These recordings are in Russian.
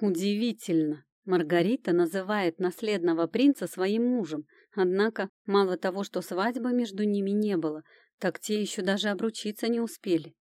Удивительно. Маргарита называет наследного принца своим мужем, однако мало того, что свадьбы между ними не было, так те еще даже обручиться не успели.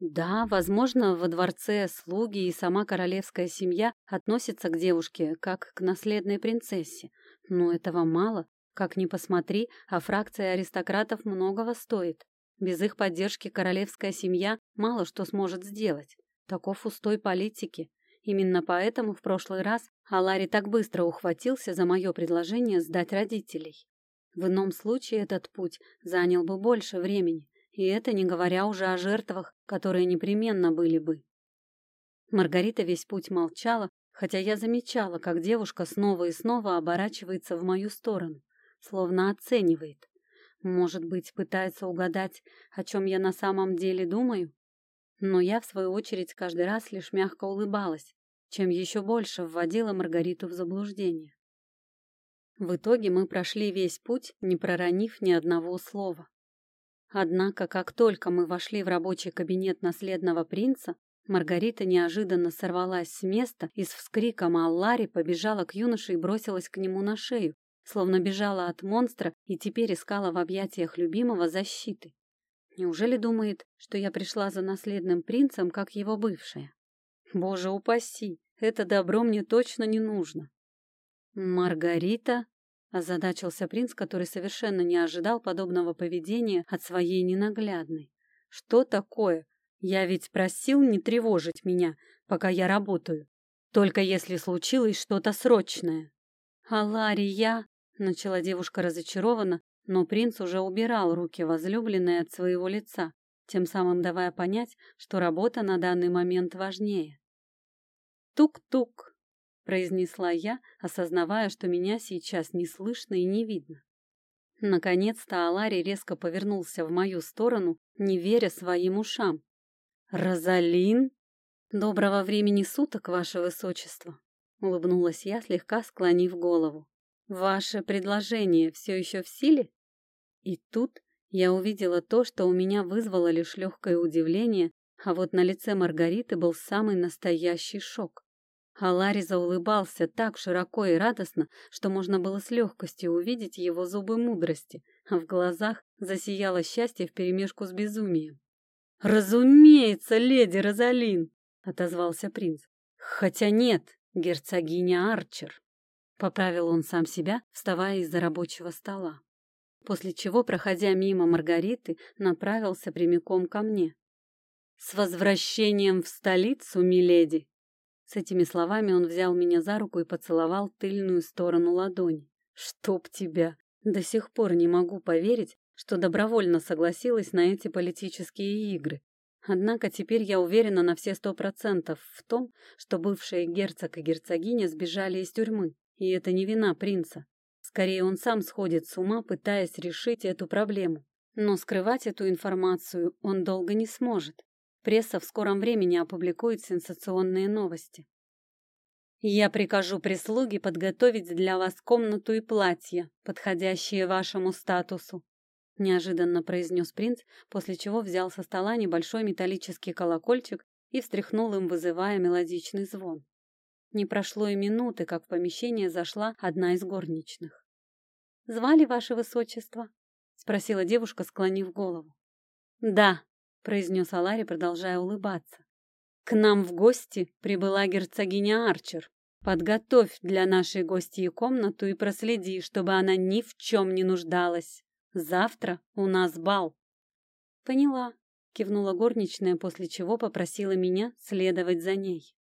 Да, возможно, во дворце слуги и сама королевская семья относятся к девушке как к наследной принцессе, но этого мало. Как ни посмотри, а фракция аристократов многого стоит. Без их поддержки королевская семья мало что сможет сделать. Таков устой политики. Именно поэтому в прошлый раз Алари так быстро ухватился за мое предложение сдать родителей. В ином случае этот путь занял бы больше времени, и это не говоря уже о жертвах, которые непременно были бы. Маргарита весь путь молчала, хотя я замечала, как девушка снова и снова оборачивается в мою сторону, словно оценивает. Может быть, пытается угадать, о чем я на самом деле думаю? Но я, в свою очередь, каждый раз лишь мягко улыбалась, чем еще больше вводила Маргариту в заблуждение. В итоге мы прошли весь путь, не проронив ни одного слова. Однако, как только мы вошли в рабочий кабинет наследного принца, Маргарита неожиданно сорвалась с места и с вскриком Аллари побежала к юноше и бросилась к нему на шею, словно бежала от монстра и теперь искала в объятиях любимого защиты. Неужели думает, что я пришла за наследным принцем, как его бывшая? Боже упаси, это добро мне точно не нужно. Маргарита, озадачился принц, который совершенно не ожидал подобного поведения от своей ненаглядной. Что такое? Я ведь просил не тревожить меня, пока я работаю, только если случилось что-то срочное. Алария, начала девушка разочарованно, но принц уже убирал руки возлюбленной от своего лица, тем самым давая понять, что работа на данный момент важнее. «Тук-тук», — произнесла я, осознавая, что меня сейчас не слышно и не видно. Наконец-то Алари резко повернулся в мою сторону, не веря своим ушам. «Розалин? Доброго времени суток, ваше высочество!» — улыбнулась я, слегка склонив голову. «Ваше предложение все еще в силе?» И тут я увидела то, что у меня вызвало лишь легкое удивление, а вот на лице Маргариты был самый настоящий шок. А Ларри заулыбался так широко и радостно, что можно было с легкостью увидеть его зубы мудрости, а в глазах засияло счастье вперемешку с безумием. «Разумеется, леди Розалин!» — отозвался принц. «Хотя нет, герцогиня Арчер!» — поправил он сам себя, вставая из-за рабочего стола после чего, проходя мимо Маргариты, направился прямиком ко мне. «С возвращением в столицу, миледи!» С этими словами он взял меня за руку и поцеловал тыльную сторону ладони. «Чтоб тебя! До сих пор не могу поверить, что добровольно согласилась на эти политические игры. Однако теперь я уверена на все сто процентов в том, что бывшие герцог и герцогиня сбежали из тюрьмы, и это не вина принца. Скорее, он сам сходит с ума, пытаясь решить эту проблему. Но скрывать эту информацию он долго не сможет. Пресса в скором времени опубликует сенсационные новости. Я прикажу прислуге подготовить для вас комнату и платье, подходящие вашему статусу, неожиданно произнес принц, после чего взял со стола небольшой металлический колокольчик и встряхнул им, вызывая мелодичный звон. Не прошло и минуты, как в помещение зашла одна из горничных. Звали ваше высочество? спросила девушка, склонив голову. Да, произнес Алари, продолжая улыбаться. К нам в гости прибыла герцогиня Арчер. Подготовь для нашей гостьи комнату и проследи, чтобы она ни в чем не нуждалась. Завтра у нас бал. Поняла, кивнула горничная, после чего попросила меня следовать за ней.